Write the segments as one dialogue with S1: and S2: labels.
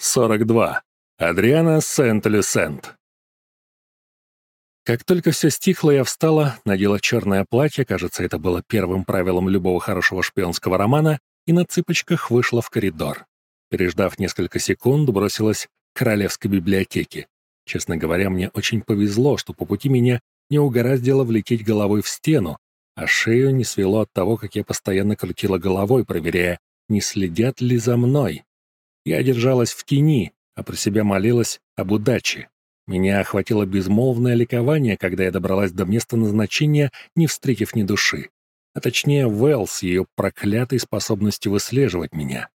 S1: 42. Адриана Сент-Люсент. Как только все стихло, я встала, надела черное платье, кажется, это было первым правилом любого хорошего шпионского романа, и на цыпочках вышла в коридор. Переждав несколько секунд, бросилась к Королевской библиотеке. Честно говоря, мне очень повезло, что по пути меня не угораздило влететь головой в стену, а шею не свело от того, как я постоянно крутила головой, проверяя, не следят ли за мной. Я держалась в тени, а про себя молилась об удаче. Меня охватило безмолвное ликование, когда я добралась до места назначения, не встретив ни души. А точнее, Вэл с ее проклятой способностью выслеживать меня.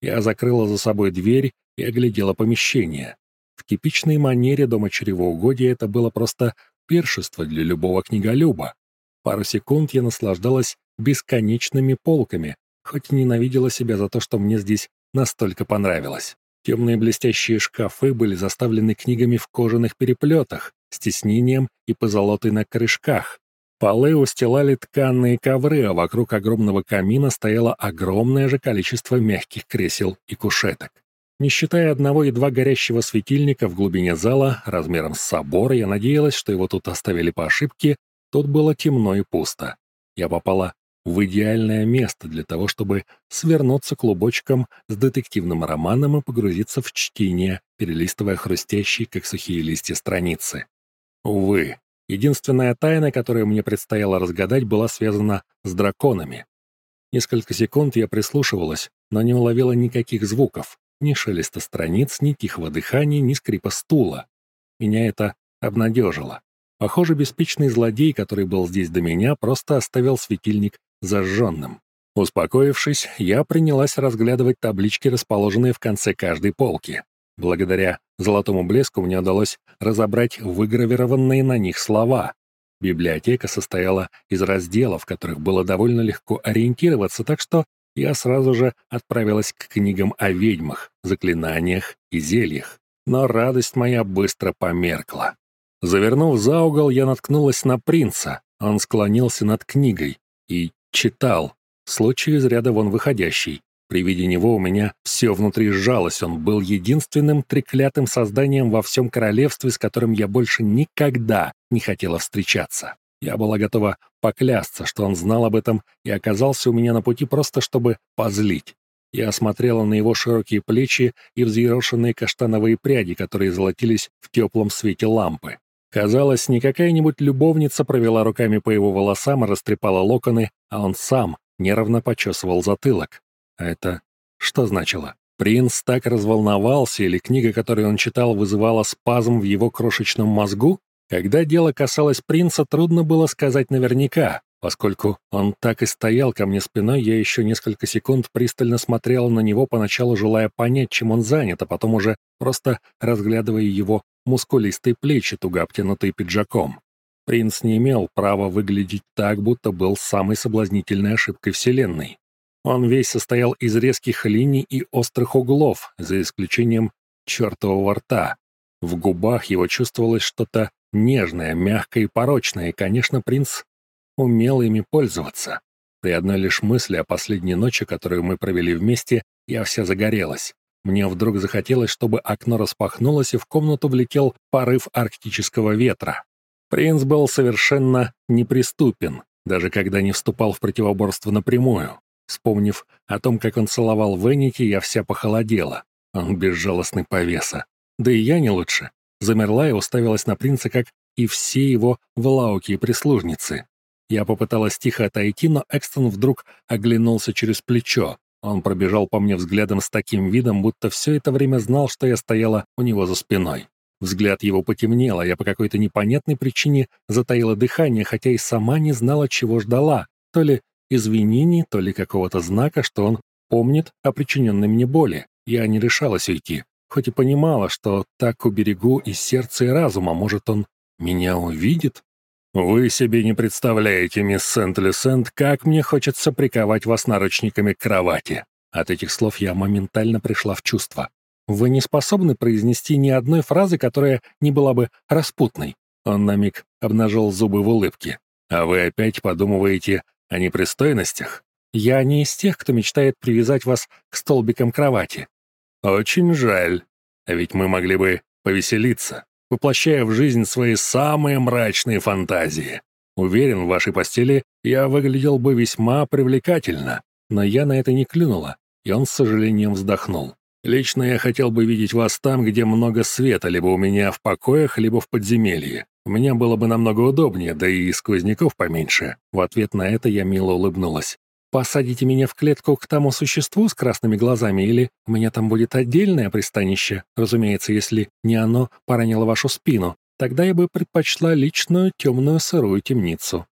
S1: Я закрыла за собой дверь и оглядела помещение. В типичной манере дома чревоугодия это было просто пиршество для любого книголюба. Пару секунд я наслаждалась бесконечными полками, хоть и ненавидела себя за то, что мне здесь настолько понравилось. Темные блестящие шкафы были заставлены книгами в кожаных переплетах, с тиснением и позолотой на крышках. Полы устилали тканные ковры, а вокруг огромного камина стояло огромное же количество мягких кресел и кушеток. Не считая одного едва горящего светильника в глубине зала, размером с собор, я надеялась, что его тут оставили по ошибке, тут было темно и пусто. Я попала в идеальное место для того, чтобы свернуться клубочком с детективным романом и погрузиться в чтение, перелистывая хрустящие, как сухие листья, страницы. Увы, единственная тайна, которую мне предстояло разгадать, была связана с драконами. Несколько секунд я прислушивалась, но не уловила никаких звуков, ни шелеста страниц, ни тихого дыхания, ни скрипа стула. Меня это обнадежило. Похоже, беспечный злодей, который был здесь до меня, просто оставил светильник зажженным. Успокоившись, я принялась разглядывать таблички, расположенные в конце каждой полки. Благодаря золотому блеску мне удалось разобрать выгравированные на них слова. Библиотека состояла из разделов, в которых было довольно легко ориентироваться, так что я сразу же отправилась к книгам о ведьмах, заклинаниях и зельях. Но радость моя быстро померкла. Завернув за угол, я наткнулась на принца. Он склонился над книгой и читал. Случай из ряда вон выходящий. При виде него у меня все внутри сжалось. Он был единственным треклятым созданием во всем королевстве, с которым я больше никогда не хотела встречаться. Я была готова поклясться, что он знал об этом и оказался у меня на пути просто, чтобы позлить. Я осмотрела на его широкие плечи и взъерошенные каштановые пряди, которые золотились в теплом свете лампы. Казалось, не какая-нибудь любовница провела руками по его волосам и растрепала локоны, а он сам нервно почесывал затылок. А это что значило? Принц так разволновался, или книга, которую он читал, вызывала спазм в его крошечном мозгу? Когда дело касалось принца, трудно было сказать наверняка. Поскольку он так и стоял ко мне спиной, я еще несколько секунд пристально смотрела на него, поначалу желая понять, чем он занят, а потом уже просто разглядывая его мускулистые плечи, туго обтянутые пиджаком. Принц не имел права выглядеть так, будто был самой соблазнительной ошибкой Вселенной. Он весь состоял из резких линий и острых углов, за исключением чертового рта. В губах его чувствовалось что-то нежное, мягкое и порочное, и, конечно, принц умел ими пользоваться. При одной лишь мысли о последней ночи, которую мы провели вместе, я вся загорелась. Мне вдруг захотелось, чтобы окно распахнулось, и в комнату влетел порыв арктического ветра. Принц был совершенно неприступен, даже когда не вступал в противоборство напрямую. Вспомнив о том, как он целовал Веннити, я вся похолодела. Он безжалостный повеса. Да и я не лучше. Замерла и уставилась на принца, как и все его влауки и прислужницы. Я попыталась тихо отойти, но Экстон вдруг оглянулся через плечо. Он пробежал по мне взглядом с таким видом, будто все это время знал, что я стояла у него за спиной. Взгляд его потемнел, а я по какой-то непонятной причине затаила дыхание, хотя и сама не знала, чего ждала. То ли извинений, то ли какого-то знака, что он помнит о причиненной мне боли. Я не решалась уйти, хоть и понимала, что так уберегу и сердце, и разум, а может, он меня увидит? «Вы себе не представляете, мисс Сент-Люсент, как мне хочется приковать вас наручниками к кровати». От этих слов я моментально пришла в чувство. «Вы не способны произнести ни одной фразы, которая не была бы распутной». Он на миг обнажил зубы в улыбке. «А вы опять подумываете о непристойностях?» «Я не из тех, кто мечтает привязать вас к столбикам кровати. Очень жаль. А ведь мы могли бы повеселиться, воплощая в жизнь свои самые мрачные фантазии. Уверен, в вашей постели я выглядел бы весьма привлекательно, но я на это не клюнула, и он с сожалением вздохнул. Лично я хотел бы видеть вас там, где много света, либо у меня в покоях, либо в подземелье. Меня было бы намного удобнее, да и сквозняков поменьше. В ответ на это я мило улыбнулась. Посадите меня в клетку к тому существу с красными глазами, или у меня там будет отдельное пристанище, разумеется, если не оно поранило вашу спину. Тогда я бы предпочла личную темную сырую темницу».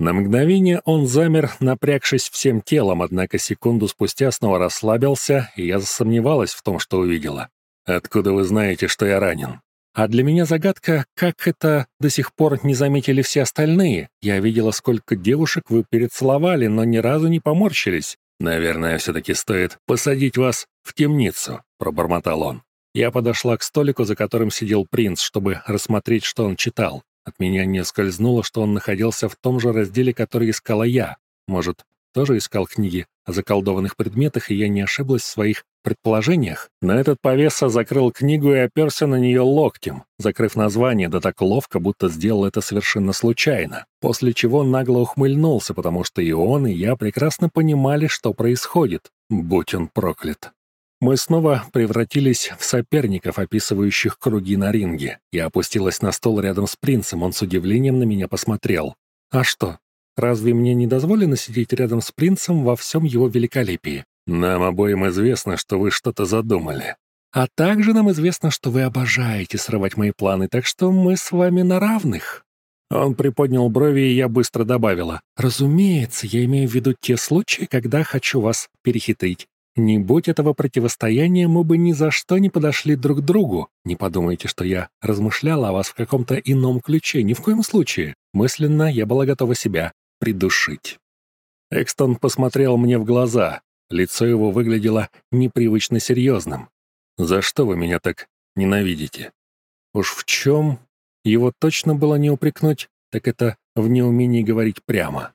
S1: На мгновение он замер, напрягшись всем телом, однако секунду спустя снова расслабился, и я засомневалась в том, что увидела. «Откуда вы знаете, что я ранен?» А для меня загадка, как это до сих пор не заметили все остальные. Я видела, сколько девушек вы перецеловали, но ни разу не поморщились. Наверное, все-таки стоит посадить вас в темницу, пробормотал он. Я подошла к столику, за которым сидел принц, чтобы рассмотреть, что он читал. От меня не скользнуло, что он находился в том же разделе, который искала я. Может, тоже искал книги о заколдованных предметах, и я не ошиблась в своих предположениях. Но этот повеса закрыл книгу и оперся на нее локтем, закрыв название, да так ловко, будто сделал это совершенно случайно. После чего нагло ухмыльнулся, потому что и он, и я прекрасно понимали, что происходит. Будь он проклят. Мы снова превратились в соперников, описывающих круги на ринге. Я опустилась на стол рядом с принцем, он с удивлением на меня посмотрел. «А что, Разве мне не дозволено сидеть рядом с принцем во всем его великолепии? Нам обоим известно, что вы что-то задумали. А также нам известно, что вы обожаете срывать мои планы, так что мы с вами на равных». Он приподнял брови, и я быстро добавила. «Разумеется, я имею в виду те случаи, когда хочу вас перехитрить. Не будь этого противостояния, мы бы ни за что не подошли друг к другу. Не подумайте, что я размышляла о вас в каком-то ином ключе, ни в коем случае. Мысленно я была готова себя придушить. Экстон посмотрел мне в глаза. Лицо его выглядело непривычно серьезным. «За что вы меня так ненавидите?» Уж в чем его точно было не упрекнуть, так это в неумении говорить прямо.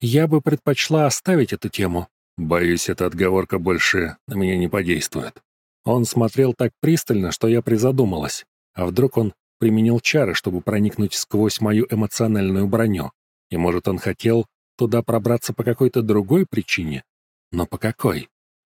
S1: Я бы предпочла оставить эту тему. Боюсь, эта отговорка больше на меня не подействует. Он смотрел так пристально, что я призадумалась. А вдруг он применил чары, чтобы проникнуть сквозь мою эмоциональную броню? И, может, он хотел туда пробраться по какой-то другой причине? Но по какой?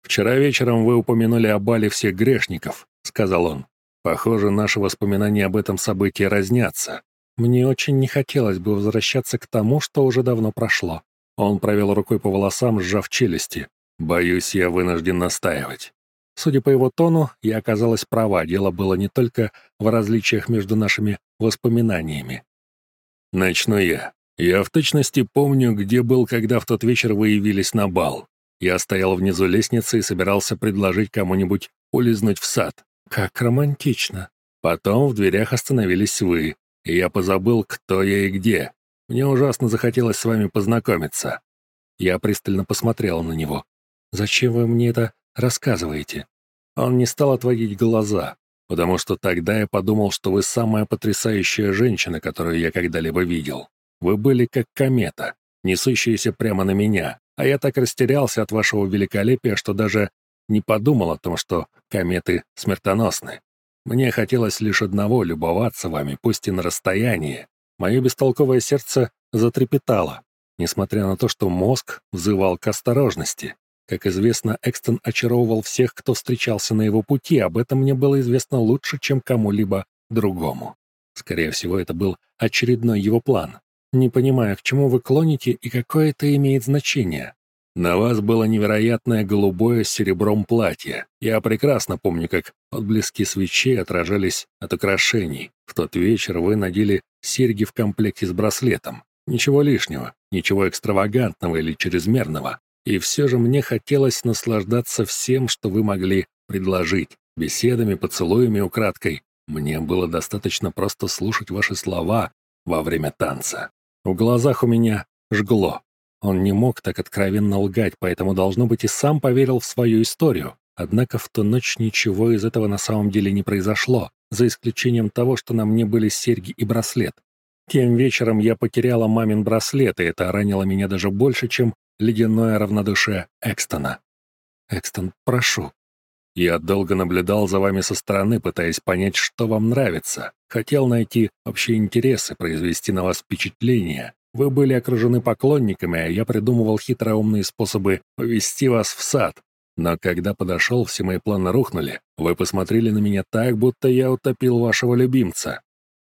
S1: «Вчера вечером вы упомянули о бале всех грешников», — сказал он. «Похоже, наши воспоминания об этом событии разнятся. Мне очень не хотелось бы возвращаться к тому, что уже давно прошло». Он провел рукой по волосам, сжав челюсти. «Боюсь, я вынужден настаивать». Судя по его тону, я оказалась права, дело было не только в различиях между нашими воспоминаниями. Начну я. Я в точности помню, где был, когда в тот вечер вы явились на бал. Я стоял внизу лестницы и собирался предложить кому-нибудь улизнуть в сад. Как романтично. Потом в дверях остановились вы, и я позабыл, кто я и где. Мне ужасно захотелось с вами познакомиться. Я пристально посмотрел на него. «Зачем вы мне это рассказываете?» Он не стал отводить глаза, потому что тогда я подумал, что вы самая потрясающая женщина, которую я когда-либо видел. Вы были как комета, несущаяся прямо на меня, а я так растерялся от вашего великолепия, что даже не подумал о том, что кометы смертоносны. Мне хотелось лишь одного — любоваться вами, пусть и на расстоянии. Мое бестолковое сердце затрепетало, несмотря на то, что мозг взывал к осторожности. Как известно, Экстон очаровывал всех, кто встречался на его пути, об этом мне было известно лучше, чем кому-либо другому. Скорее всего, это был очередной его план. Не понимаю, к чему вы клоните и какое это имеет значение. На вас было невероятное голубое с серебром платье. Я прекрасно помню, как отблески свечей отражались от украшений. В тот вечер вы надели серьги в комплекте с браслетом. Ничего лишнего, ничего экстравагантного или чрезмерного. И все же мне хотелось наслаждаться всем, что вы могли предложить. Беседами, поцелуями украдкой. Мне было достаточно просто слушать ваши слова во время танца. В глазах у меня жгло. Он не мог так откровенно лгать, поэтому, должно быть, и сам поверил в свою историю. Однако в ту ночь ничего из этого на самом деле не произошло, за исключением того, что на мне были серьги и браслет. Тем вечером я потеряла мамин браслет, и это ранило меня даже больше, чем ледяное равнодушие Экстона. «Экстон, прошу». Я долго наблюдал за вами со стороны, пытаясь понять, что вам нравится. Хотел найти общие интересы, произвести на вас впечатление. Вы были окружены поклонниками, а я придумывал хитроумные способы повести вас в сад. Но когда подошел, все мои планы рухнули. Вы посмотрели на меня так, будто я утопил вашего любимца.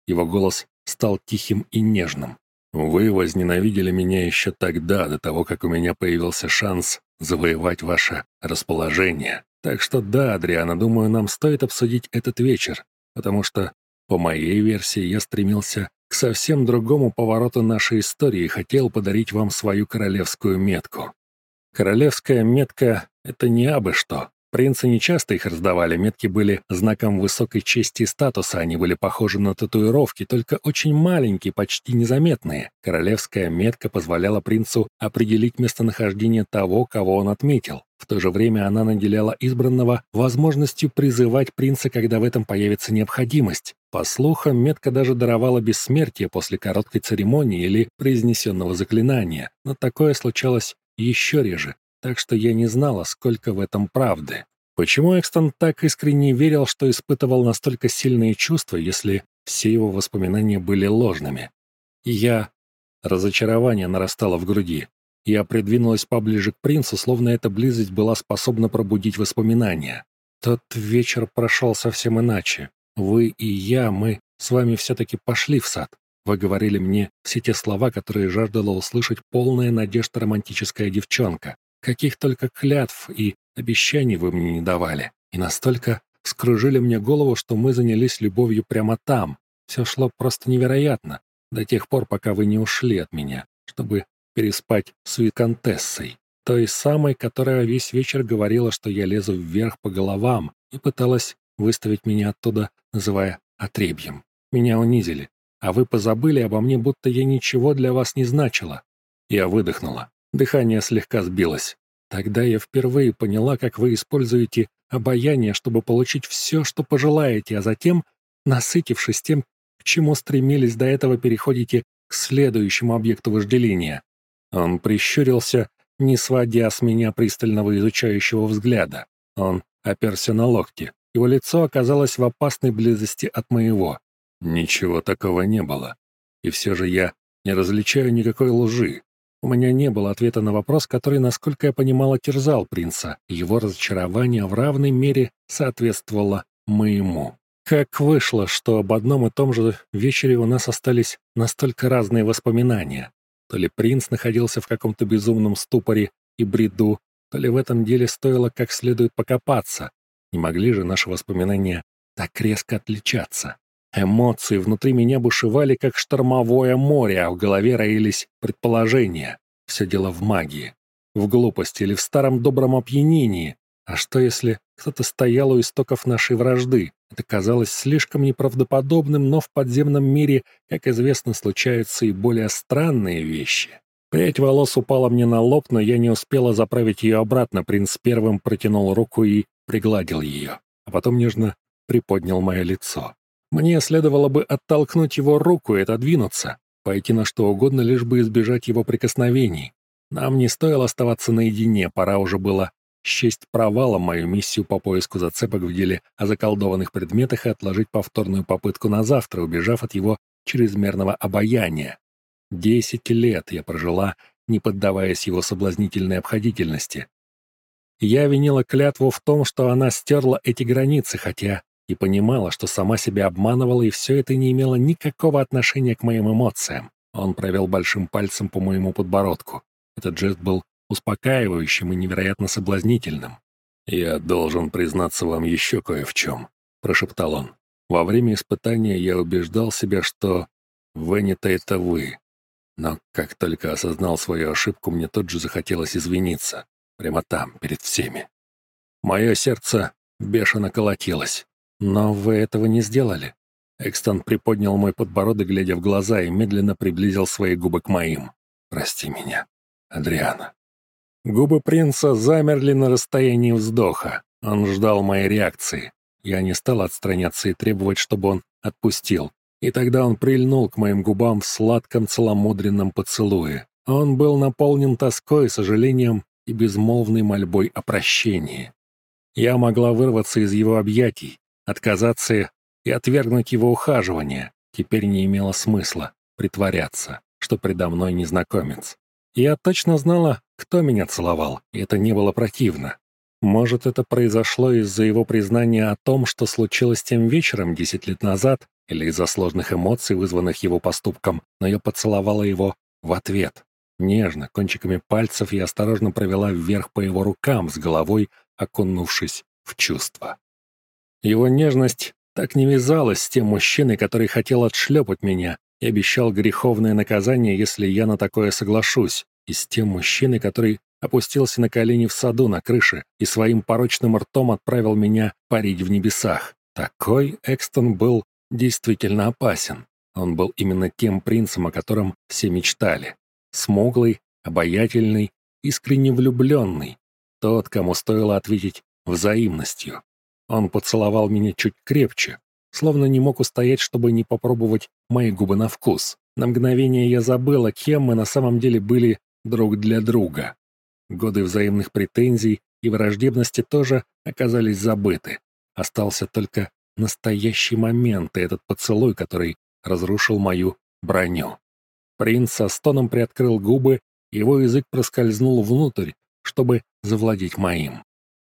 S1: Его голос стал тихим и нежным. Вы возненавидели меня еще тогда, до того, как у меня появился шанс завоевать ваше расположение. Так что да, Адриана, думаю, нам стоит обсудить этот вечер, потому что, по моей версии, я стремился к совсем другому повороту нашей истории и хотел подарить вам свою королевскую метку. Королевская метка — это не абы что. Принцы не часто их раздавали, метки были знаком высокой чести и статуса, они были похожи на татуировки, только очень маленькие, почти незаметные. Королевская метка позволяла принцу определить местонахождение того, кого он отметил. В то же время она наделяла избранного возможностью призывать принца, когда в этом появится необходимость. По слухам, метка даже даровала бессмертие после короткой церемонии или произнесенного заклинания, но такое случалось еще реже, так что я не знала, сколько в этом правды. Почему Экстон так искренне верил, что испытывал настолько сильные чувства, если все его воспоминания были ложными? И я... Разочарование нарастало в груди. Я придвинулась поближе к принцу, словно эта близость была способна пробудить воспоминания. Тот вечер прошел совсем иначе. Вы и я, мы с вами все-таки пошли в сад. Вы говорили мне все те слова, которые жаждала услышать полная надежда романтическая девчонка. Каких только клятв и обещаний вы мне не давали. И настолько скружили мне голову, что мы занялись любовью прямо там. Все шло просто невероятно, до тех пор, пока вы не ушли от меня, чтобы переспать с виконтессой, той самой, которая весь вечер говорила, что я лезу вверх по головам и пыталась выставить меня оттуда, называя отребьем. Меня унизили, а вы позабыли обо мне, будто я ничего для вас не значила. Я выдохнула. Дыхание слегка сбилось. Тогда я впервые поняла, как вы используете обаяние, чтобы получить все, что пожелаете, а затем, насытившись тем, к чему стремились до этого, переходите к следующему объекту вожделения. Он прищурился, не сводя с меня пристального изучающего взгляда. Он оперся на локти. Его лицо оказалось в опасной близости от моего. Ничего такого не было. И все же я не различаю никакой лжи. У меня не было ответа на вопрос, который, насколько я понимала, терзал принца. Его разочарование в равной мере соответствовало моему. Как вышло, что об одном и том же вечере у нас остались настолько разные воспоминания. То ли принц находился в каком-то безумном ступоре и бреду, то ли в этом деле стоило как следует покопаться. Не могли же наши воспоминания так резко отличаться. Эмоции внутри меня бушевали, как штормовое море, а в голове роились предположения. Все дело в магии, в глупости или в старом добром опьянении. А что если кто-то стоял у истоков нашей вражды? Это казалось слишком неправдоподобным, но в подземном мире, как известно, случаются и более странные вещи. Прядь волос упала мне на лоб, но я не успела заправить ее обратно. Принц первым протянул руку и пригладил ее, а потом нежно приподнял мое лицо. Мне следовало бы оттолкнуть его руку и отодвинуться, пойти на что угодно, лишь бы избежать его прикосновений. Нам не стоило оставаться наедине, пора уже было счесть провалом мою миссию по поиску зацепок в деле о заколдованных предметах и отложить повторную попытку на завтра, убежав от его чрезмерного обаяния. Десять лет я прожила, не поддаваясь его соблазнительной обходительности. Я винила клятву в том, что она стерла эти границы, хотя и понимала, что сама себя обманывала, и все это не имело никакого отношения к моим эмоциям. Он провел большим пальцем по моему подбородку. Этот жест был успокаивающим и невероятно соблазнительным. «Я должен признаться вам еще кое в чем», — прошептал он. «Во время испытания я убеждал себя, что Венета — это вы. Но как только осознал свою ошибку, мне тут же захотелось извиниться. Прямо там, перед всеми. Мое сердце бешено колотилось. «Но вы этого не сделали». Экстон приподнял мой подбородок, глядя в глаза, и медленно приблизил свои губы к моим. «Прости меня, Адриана». Губы принца замерли на расстоянии вздоха. Он ждал моей реакции. Я не стал отстраняться и требовать, чтобы он отпустил. И тогда он прильнул к моим губам в сладком целомудренном поцелуе. Он был наполнен тоской, сожалением и безмолвной мольбой о прощении. Я могла вырваться из его объятий, отказаться и отвергнуть его ухаживание. Теперь не имело смысла притворяться, что предо мной незнакомец. Я точно знала, кто меня целовал, и это не было противно. Может, это произошло из-за его признания о том, что случилось тем вечером десять лет назад, или из-за сложных эмоций, вызванных его поступком, но я поцеловала его в ответ. Нежно, кончиками пальцев я осторожно провела вверх по его рукам, с головой окунувшись в чувства. Его нежность так не вязалась с тем мужчиной, который хотел отшлепать меня и обещал греховное наказание, если я на такое соглашусь, и с тем мужчиной, который опустился на колени в саду на крыше и своим порочным ртом отправил меня парить в небесах. Такой Экстон был действительно опасен. Он был именно тем принцем, о котором все мечтали. Смуглый, обаятельный, искренне влюбленный. Тот, кому стоило ответить взаимностью. Он поцеловал меня чуть крепче, словно не мог устоять, чтобы не попробовать мои губы на вкус. На мгновение я забыла, кем мы на самом деле были друг для друга. Годы взаимных претензий и враждебности тоже оказались забыты. Остался только настоящий момент и этот поцелуй, который разрушил мою броню. Принц со стоном приоткрыл губы, его язык проскользнул внутрь, чтобы завладеть моим.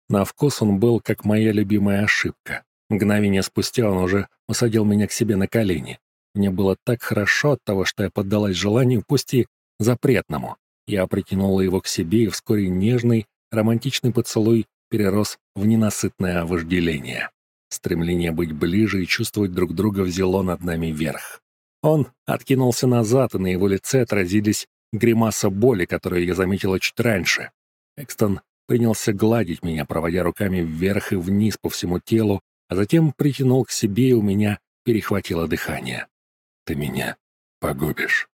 S1: На вкус он был, как моя любимая ошибка. Мгновение спустя он уже усадил меня к себе на колени. Мне было так хорошо от того, что я поддалась желанию, пусть и запретному. Я притянула его к себе, и вскоре нежный, романтичный поцелуй перерос в ненасытное вожделение. Стремление быть ближе и чувствовать друг друга взяло над нами верх. Он откинулся назад, и на его лице отразились гримаса боли, которую я заметила чуть раньше. Экстон принялся гладить меня, проводя руками вверх и вниз по всему телу, а затем притянул к себе, и у меня перехватило дыхание. «Ты меня погубишь.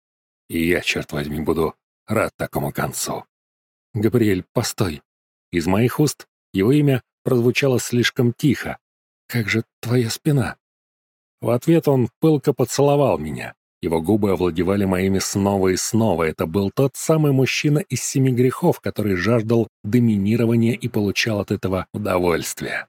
S1: И я, черт возьми, буду рад такому концу». «Габриэль, постой». Из моих уст его имя прозвучало слишком тихо. «Как же твоя спина?» В ответ он пылко поцеловал меня. Его губы овладевали моими снова и снова. Это был тот самый мужчина из семи грехов, который жаждал доминирования и получал от этого удовольствие.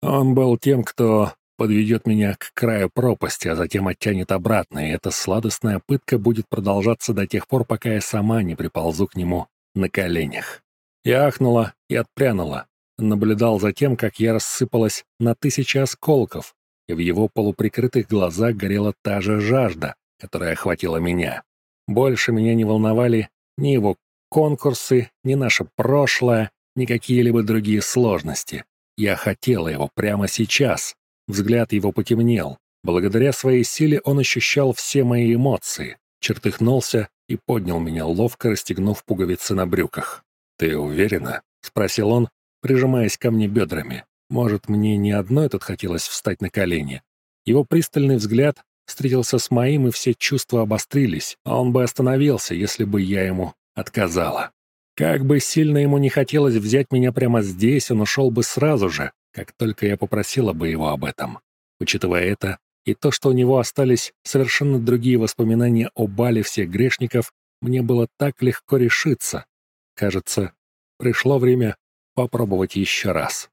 S1: Он был тем, кто подведет меня к краю пропасти, а затем оттянет обратно, и эта сладостная пытка будет продолжаться до тех пор, пока я сама не приползу к нему на коленях. Я ахнула и отпрянула. Наблюдал за тем, как я рассыпалась на тысячи осколков, и в его полуприкрытых глазах горела та же жажда, которая охватила меня. Больше меня не волновали ни его конкурсы, ни наше прошлое, ни какие-либо другие сложности. Я хотела его прямо сейчас. Взгляд его потемнел. Благодаря своей силе он ощущал все мои эмоции, чертыхнулся и поднял меня, ловко расстегнув пуговицы на брюках. «Ты уверена?» — спросил он, прижимаясь ко мне бедрами. Может, мне не одной тут хотелось встать на колени. Его пристальный взгляд встретился с моим, и все чувства обострились, а он бы остановился, если бы я ему отказала. Как бы сильно ему не хотелось взять меня прямо здесь, он ушел бы сразу же, как только я попросила бы его об этом. Учитывая это, и то, что у него остались совершенно другие воспоминания о бале всех грешников, мне было так легко решиться. Кажется, пришло время попробовать еще раз.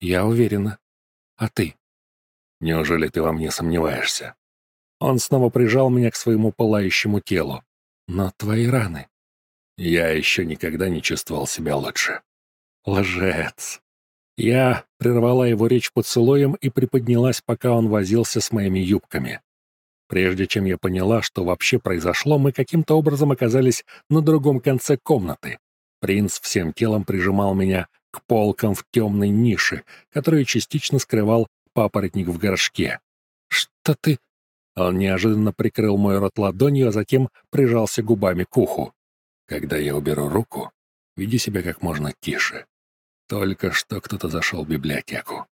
S1: Я уверена. А ты? Неужели ты во мне сомневаешься? Он снова прижал меня к своему пылающему телу. Но твои раны... Я еще никогда не чувствовал себя лучше. Лжец. Я прервала его речь поцелуем и приподнялась, пока он возился с моими юбками. Прежде чем я поняла, что вообще произошло, мы каким-то образом оказались на другом конце комнаты. Принц всем телом прижимал меня к полкам в темной нише, которую частично скрывал папоротник в горшке. «Что ты...» Он неожиданно прикрыл мой рот ладонью, а затем прижался губами к уху. Когда я уберу руку, веди себя как можно тише. Только что кто-то зашел в библиотеку.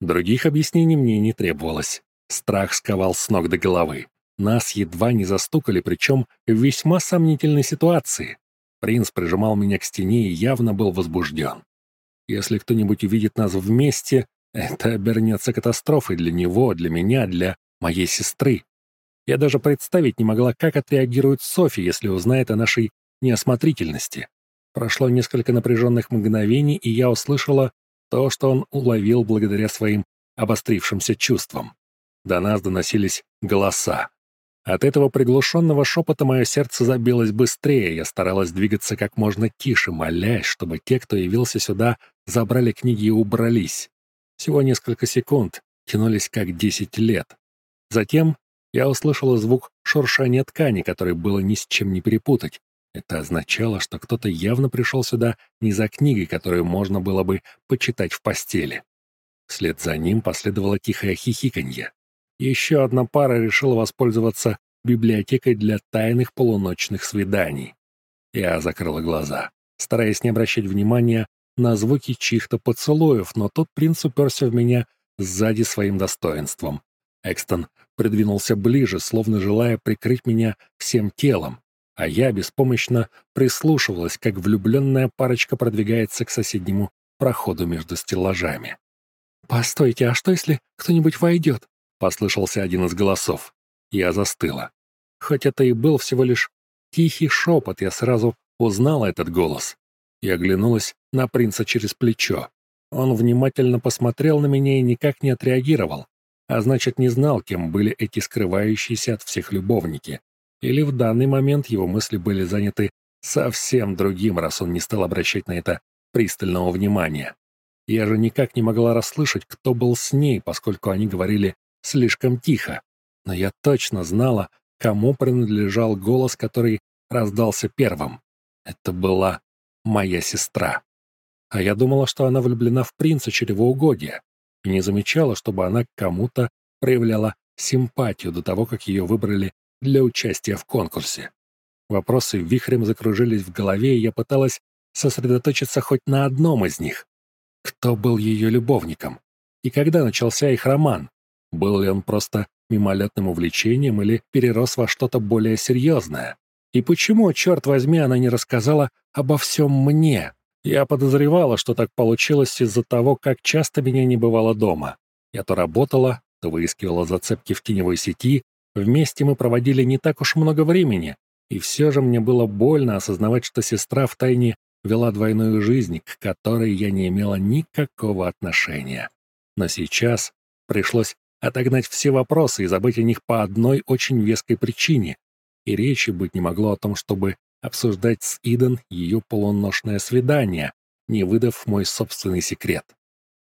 S1: Других объяснений мне не требовалось. Страх сковал с ног до головы. Нас едва не застукали, причем в весьма сомнительной ситуации. Принц прижимал меня к стене и явно был возбужден. Если кто-нибудь увидит нас вместе, это обернется катастрофой для него, для меня, для моей сестры. Я даже представить не могла, как отреагирует Софи, если узнает о нашей неосмотрительности. Прошло несколько напряженных мгновений, и я услышала то, что он уловил благодаря своим обострившимся чувствам. До нас доносились голоса. От этого приглушенного шепота мое сердце забилось быстрее, я старалась двигаться как можно тише, молясь, чтобы те, кто явился сюда, забрали книги и убрались. Всего несколько секунд, тянулись как десять лет. Затем я услышала звук шуршания ткани, который было ни с чем не перепутать. Это означало, что кто-то явно пришел сюда не за книгой, которую можно было бы почитать в постели. Вслед за ним последовало тихое хихиканье. Еще одна пара решила воспользоваться библиотекой для тайных полуночных свиданий. Я закрыла глаза, стараясь не обращать внимания на звуки чьих-то поцелуев, но тот принц уперся в меня сзади своим достоинством. Экстон придвинулся ближе, словно желая прикрыть меня всем телом, а я беспомощно прислушивалась, как влюбленная парочка продвигается к соседнему проходу между стеллажами. «Постойте, а что, если кто-нибудь войдет?» Послышался один из голосов. Я застыла. Хоть это и был всего лишь тихий шепот, я сразу узнала этот голос. Я оглянулась на принца через плечо. Он внимательно посмотрел на меня и никак не отреагировал, а значит, не знал, кем были эти скрывающиеся от всех любовники. Или в данный момент его мысли были заняты совсем другим, раз он не стал обращать на это пристального внимания. Я же никак не могла расслышать, кто был с ней, поскольку они говорили слишком тихо, но я точно знала, кому принадлежал голос, который раздался первым. Это была моя сестра. А я думала, что она влюблена в принца чревоугодия, и не замечала, чтобы она кому-то проявляла симпатию до того, как ее выбрали для участия в конкурсе. Вопросы вихрем закружились в голове, и я пыталась сосредоточиться хоть на одном из них. Кто был ее любовником? И когда начался их роман? Был ли он просто мимолетным увлечением или перерос во что-то более серьезное? И почему, черт возьми, она не рассказала обо всем мне? Я подозревала, что так получилось из-за того, как часто меня не бывало дома. Я то работала, то выискивала зацепки в теневой сети, вместе мы проводили не так уж много времени, и все же мне было больно осознавать, что сестра втайне вела двойную жизнь, к которой я не имела никакого отношения. Но сейчас пришлось отогнать все вопросы и забыть о них по одной очень веской причине. И речи быть не могло о том, чтобы обсуждать с Иден ее полуношное свидание, не выдав мой собственный секрет.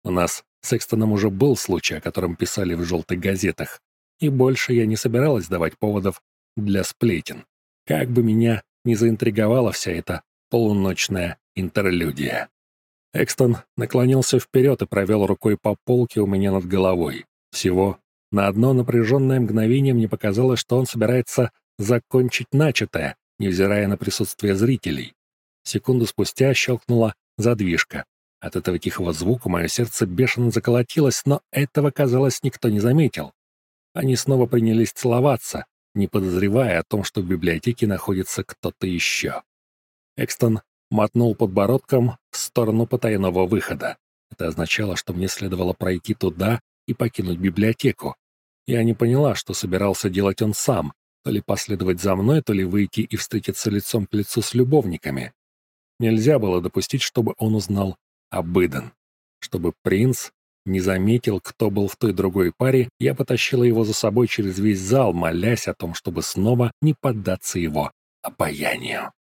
S1: У нас с Экстоном уже был случай, о котором писали в желтых газетах, и больше я не собиралась давать поводов для сплетен. Как бы меня не заинтриговала вся эта полуночная интерлюдия. Экстон наклонился вперед и провел рукой по полке у меня над головой. Всего на одно напряженное мгновение мне показалось, что он собирается закончить начатое, невзирая на присутствие зрителей. Секунду спустя щелкнула задвижка. От этого тихого звука мое сердце бешено заколотилось, но этого, казалось, никто не заметил. Они снова принялись целоваться, не подозревая о том, что в библиотеке находится кто-то еще. Экстон мотнул подбородком в сторону потайного выхода. Это означало, что мне следовало пройти туда и покинуть библиотеку. Я не поняла, что собирался делать он сам, то ли последовать за мной, то ли выйти и встретиться лицом к лицу с любовниками. Нельзя было допустить, чтобы он узнал об Иден. Чтобы принц не заметил, кто был в той другой паре, я потащила его за собой через весь зал, молясь о том, чтобы снова не поддаться его обаянию.